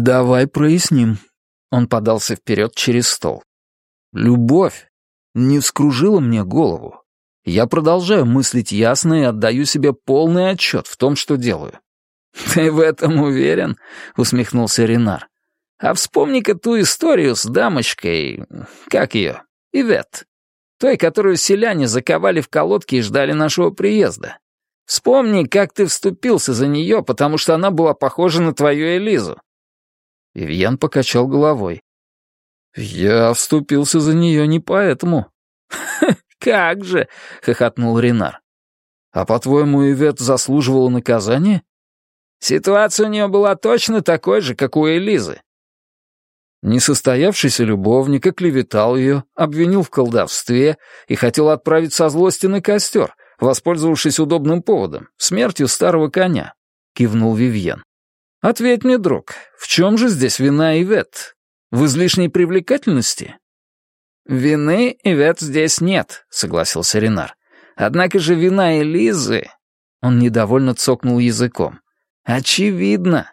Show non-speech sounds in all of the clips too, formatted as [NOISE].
«Давай проясним». Он подался вперед через стол. «Любовь не вскружила мне голову. Я продолжаю мыслить ясно и отдаю себе полный отчет в том, что делаю». [LAUGHS] «Ты в этом уверен?» — усмехнулся Ренар. «А вспомни-ка ту историю с дамочкой... Как ее? Ивет. Той, которую селяне заковали в колодки и ждали нашего приезда. Вспомни, как ты вступился за нее, потому что она была похожа на твою Элизу». Вивьен покачал головой. «Я вступился за нее не поэтому». «Как же!» — хохотнул Ренар. «А по-твоему, Ивет заслуживала наказания?» «Ситуация у нее была точно такой же, как у Элизы». Несостоявшийся любовник оклеветал ее, обвинил в колдовстве и хотел отправить со злости на костер, воспользовавшись удобным поводом, смертью старого коня», — кивнул Вивьен. «Ответь мне, друг, в чем же здесь вина Ивет? В излишней привлекательности?» «Вины Ивет здесь нет», — согласился Ренар. «Однако же вина Элизы...» Он недовольно цокнул языком. «Очевидно.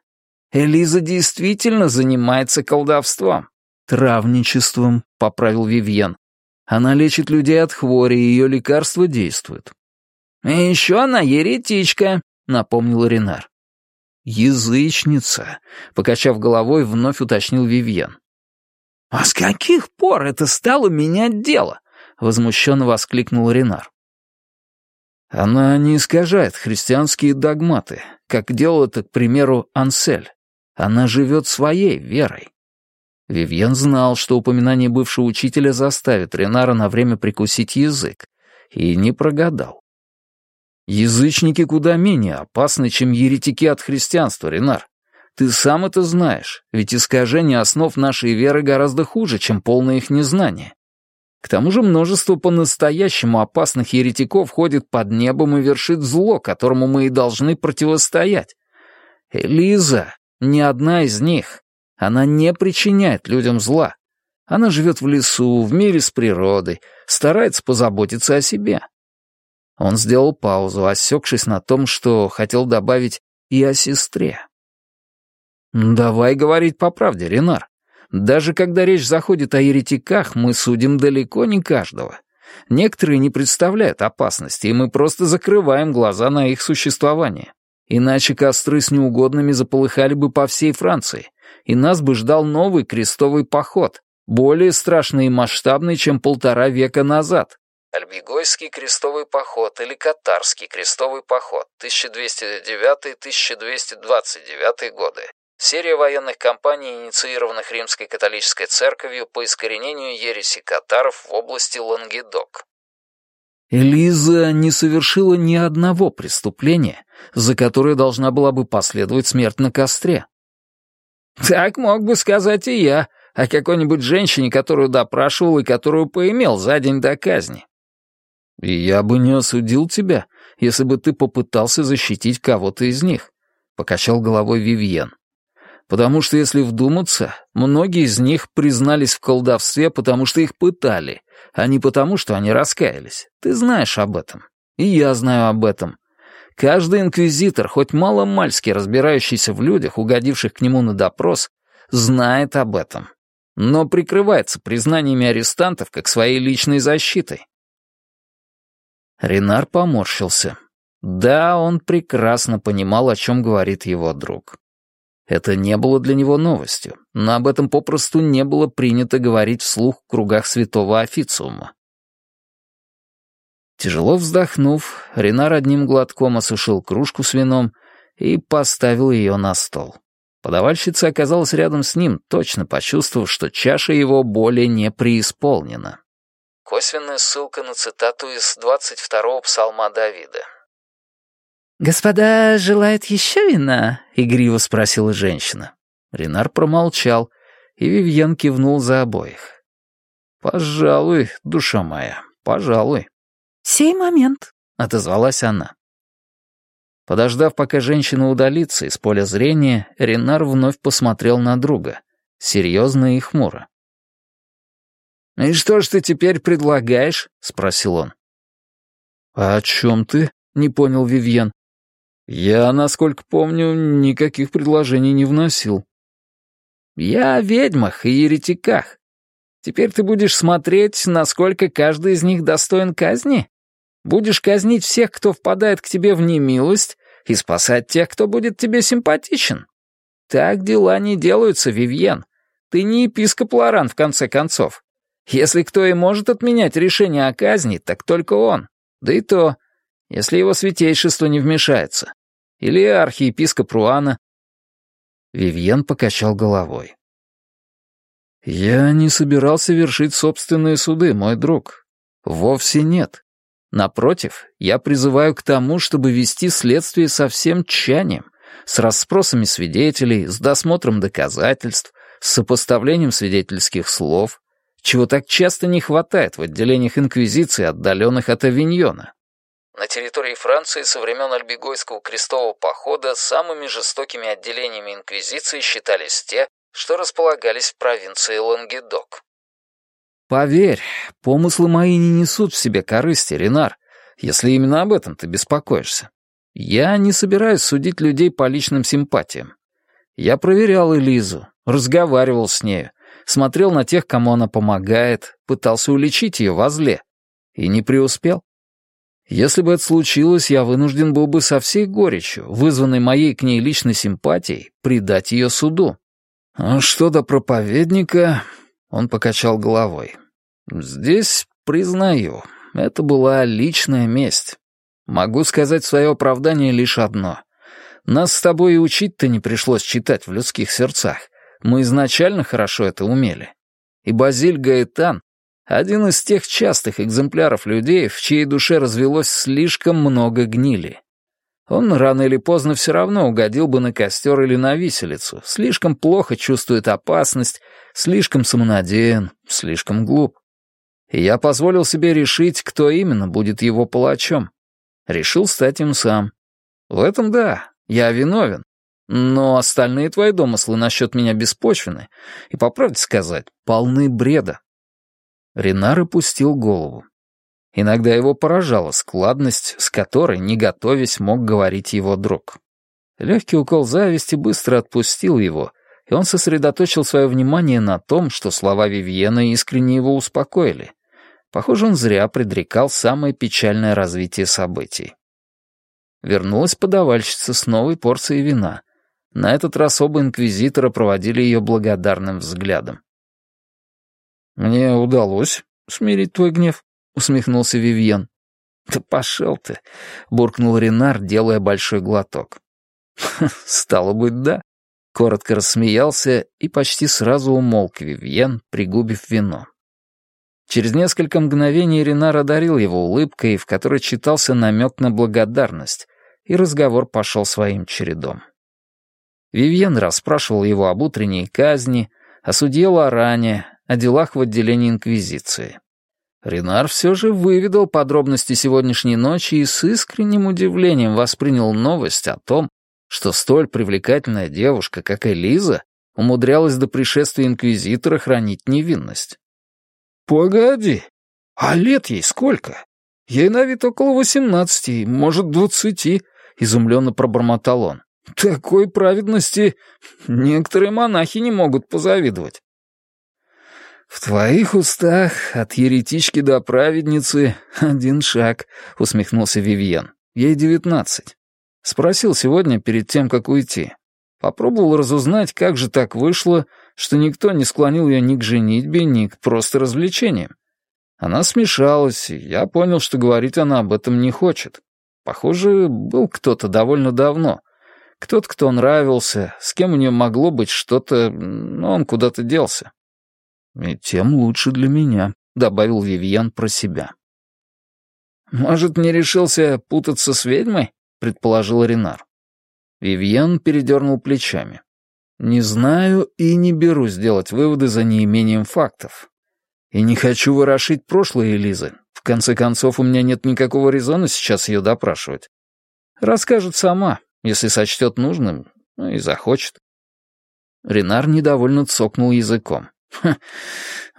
Элиза действительно занимается колдовством». «Травничеством», — поправил Вивьен. «Она лечит людей от хвори, и ее лекарства действуют». «И еще она еретичка», — напомнил Ренар. «Язычница», — покачав головой, вновь уточнил Вивьен. «А с каких пор это стало менять дело?» — возмущенно воскликнул Ренар. «Она не искажает христианские догматы, как делал это, к примеру, Ансель. Она живет своей верой». Вивьен знал, что упоминание бывшего учителя заставит Ренара на время прикусить язык, и не прогадал. Язычники куда менее опасны, чем еретики от христианства, Ренар. Ты сам это знаешь, ведь искажение основ нашей веры гораздо хуже, чем полное их незнание. К тому же множество по-настоящему опасных еретиков ходит под небом и вершит зло, которому мы и должны противостоять. Элиза не одна из них. Она не причиняет людям зла. Она живет в лесу, в мире с природой, старается позаботиться о себе. Он сделал паузу, осекшись на том, что хотел добавить и о сестре. «Давай говорить по правде, Ренар. Даже когда речь заходит о еретиках, мы судим далеко не каждого. Некоторые не представляют опасности, и мы просто закрываем глаза на их существование. Иначе костры с неугодными заполыхали бы по всей Франции, и нас бы ждал новый крестовый поход, более страшный и масштабный, чем полтора века назад. Альбигойский крестовый поход или Катарский крестовый поход 1209-1229 годы. Серия военных кампаний, инициированных Римской католической церковью по искоренению ереси катаров в области Лангедок. Элиза не совершила ни одного преступления, за которое должна была бы последовать смерть на костре. Так мог бы сказать и я о какой-нибудь женщине, которую допрашивал и которую поимел за день до казни. И я бы не осудил тебя, если бы ты попытался защитить кого-то из них», — покачал головой Вивьен. «Потому что, если вдуматься, многие из них признались в колдовстве, потому что их пытали, а не потому, что они раскаялись. Ты знаешь об этом. И я знаю об этом. Каждый инквизитор, хоть мало-мальски разбирающийся в людях, угодивших к нему на допрос, знает об этом. Но прикрывается признаниями арестантов как своей личной защитой. Ренар поморщился. Да, он прекрасно понимал, о чем говорит его друг. Это не было для него новостью, но об этом попросту не было принято говорить вслух в кругах святого официума. Тяжело вздохнув, Ренар одним глотком осушил кружку с вином и поставил ее на стол. Подавальщица оказалась рядом с ним, точно почувствовав, что чаша его более не преисполнена. Косвенная ссылка на цитату из 22-го псалма Давида. «Господа желают еще вина?» — игриво спросила женщина. Ренар промолчал, и Вивьен кивнул за обоих. «Пожалуй, душа моя, пожалуй». «Сей момент», — отозвалась она. Подождав, пока женщина удалится из поля зрения, Ренар вновь посмотрел на друга, серьезно и хмуро. «И что ж ты теперь предлагаешь?» — спросил он. «А «О чем ты?» — не понял Вивьен. «Я, насколько помню, никаких предложений не вносил». Я о ведьмах и еретиках. Теперь ты будешь смотреть, насколько каждый из них достоин казни? Будешь казнить всех, кто впадает к тебе в немилость, и спасать тех, кто будет тебе симпатичен. Так дела не делаются, Вивьен. Ты не епископ Лоран, в конце концов. Если кто и может отменять решение о казни, так только он. Да и то, если его святейшество не вмешается. Или архиепископ Руана. Вивьен покачал головой. «Я не собирался вершить собственные суды, мой друг. Вовсе нет. Напротив, я призываю к тому, чтобы вести следствие со всем тщанием, с расспросами свидетелей, с досмотром доказательств, с сопоставлением свидетельских слов, чего так часто не хватает в отделениях Инквизиции, отдаленных от Авиньона. На территории Франции со времен Альбегойского крестового похода самыми жестокими отделениями Инквизиции считались те, что располагались в провинции Лангедок. «Поверь, помыслы мои не несут в себе корысти, Ренар, если именно об этом ты беспокоишься. Я не собираюсь судить людей по личным симпатиям. Я проверял Элизу, разговаривал с нею, смотрел на тех, кому она помогает, пытался уличить ее во зле. И не преуспел. Если бы это случилось, я вынужден был бы со всей горечью, вызванной моей к ней личной симпатией, предать ее суду. А что до проповедника, он покачал головой. Здесь, признаю, это была личная месть. Могу сказать свое оправдание лишь одно. Нас с тобой и учить-то не пришлось читать в людских сердцах. Мы изначально хорошо это умели. И Базиль Гаэтан — один из тех частых экземпляров людей, в чьей душе развелось слишком много гнили. Он рано или поздно все равно угодил бы на костер или на виселицу, слишком плохо чувствует опасность, слишком самонадеян, слишком глуп. И я позволил себе решить, кто именно будет его палачом. Решил стать им сам. В этом да, я виновен, но остальные твои домыслы насчет меня беспочвены и, по правде сказать, полны бреда. Ренар опустил голову. Иногда его поражала складность, с которой, не готовясь, мог говорить его друг. Легкий укол зависти быстро отпустил его, и он сосредоточил свое внимание на том, что слова Вивьена искренне его успокоили. Похоже, он зря предрекал самое печальное развитие событий. Вернулась подавальщица с новой порцией вина — на этот раз оба инквизитора проводили ее благодарным взглядом. «Мне удалось смирить твой гнев», — усмехнулся Вивьен. «Да пошел ты», — буркнул Ренар, делая большой глоток. «Стало быть, да», — коротко рассмеялся и почти сразу умолк Вивьен, пригубив вино. Через несколько мгновений Ренар одарил его улыбкой, в которой читался намек на благодарность, и разговор пошел своим чередом. Вивьен расспрашивал его об утренней казни, о судье Лоране, о делах в отделении Инквизиции. Ренар все же выведал подробности сегодняшней ночи и с искренним удивлением воспринял новость о том, что столь привлекательная девушка, как Элиза, умудрялась до пришествия Инквизитора хранить невинность. «Погоди, а лет ей сколько? Ей на вид около восемнадцати, может, двадцати», — изумленно пробормотал он. Такой праведности некоторые монахи не могут позавидовать. «В твоих устах от еретички до праведницы один шаг», — усмехнулся Вивьен. «Ей девятнадцать. Спросил сегодня перед тем, как уйти. Попробовал разузнать, как же так вышло, что никто не склонил ее ни к женитьбе, ни к просто развлечениям. Она смешалась, и я понял, что говорить она об этом не хочет. Похоже, был кто-то довольно давно, кто-то, кто нравился, с кем у нее могло быть что-то, но он куда-то делся. «И тем лучше для меня», — добавил Вивьен про себя. «Может, не решился путаться с ведьмой?» — предположил Ренар. Вивьен передернул плечами. «Не знаю и не берусь делать выводы за неимением фактов. И не хочу ворошить прошлое Элизы. В конце концов, у меня нет никакого резона сейчас ее допрашивать. Расскажет сама, если сочтет нужным, ну и захочет. Ренар недовольно цокнул языком. «Ха,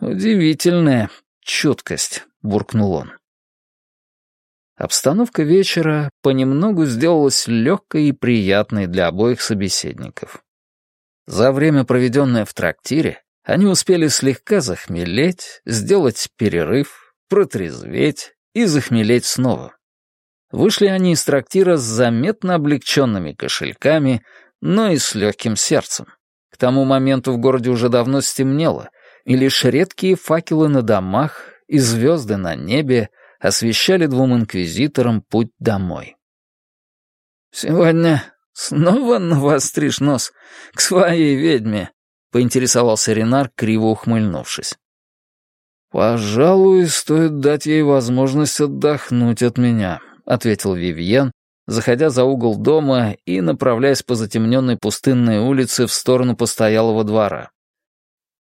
удивительная чуткость», — буркнул он. Обстановка вечера понемногу сделалась легкой и приятной для обоих собеседников. За время, проведенное в трактире, они успели слегка захмелеть, сделать перерыв, протрезветь и захмелеть снова. Вышли они из трактира с заметно облегченными кошельками, но и с легким сердцем. К тому моменту в городе уже давно стемнело, и лишь редкие факелы на домах и звезды на небе освещали двум инквизиторам путь домой. «Сегодня снова навостришь нос к своей ведьме?» — поинтересовался Ренар, криво ухмыльнувшись. «Пожалуй, стоит дать ей возможность отдохнуть от меня», — ответил Вивьен, заходя за угол дома и направляясь по затемненной пустынной улице в сторону постоялого двора.